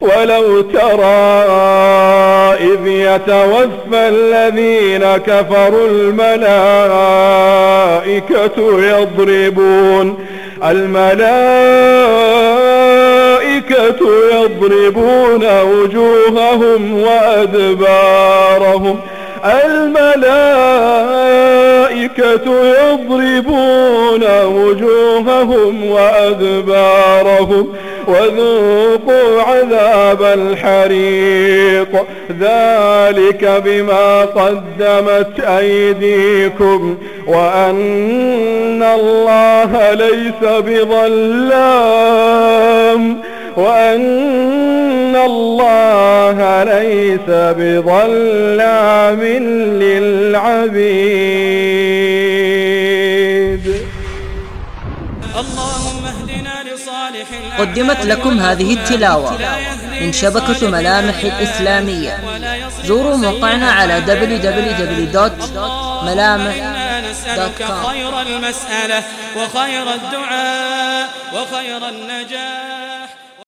ولو ترى إذ يتوفى الذين كفروا الملائكة يضربون الملائكة يضربون وجوههم وأدبارهم الملائكة يضربون وجوههم وأدبارهم وذوقوا عذاب الحريق. ذلك بما قدمت أيديكم وأن الله ليس بظلام. وأن الله ليس بظلام للعبيد. اللهم اهدنا لصالح قدمت لكم هذه التلاوة من شبكة ملامح الإسلامية. زوروا موقعنا على www.ملامح.com خير المسألة وخير الدعاء وخير النجاة.